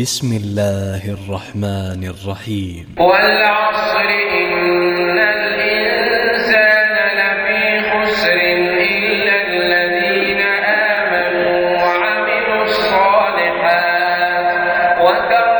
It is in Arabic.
بسم الله الرحمن الرحيم. والعصر إن الإنسان لفي خسر إلا الذين آمنوا وعملوا الصالحات وتركوا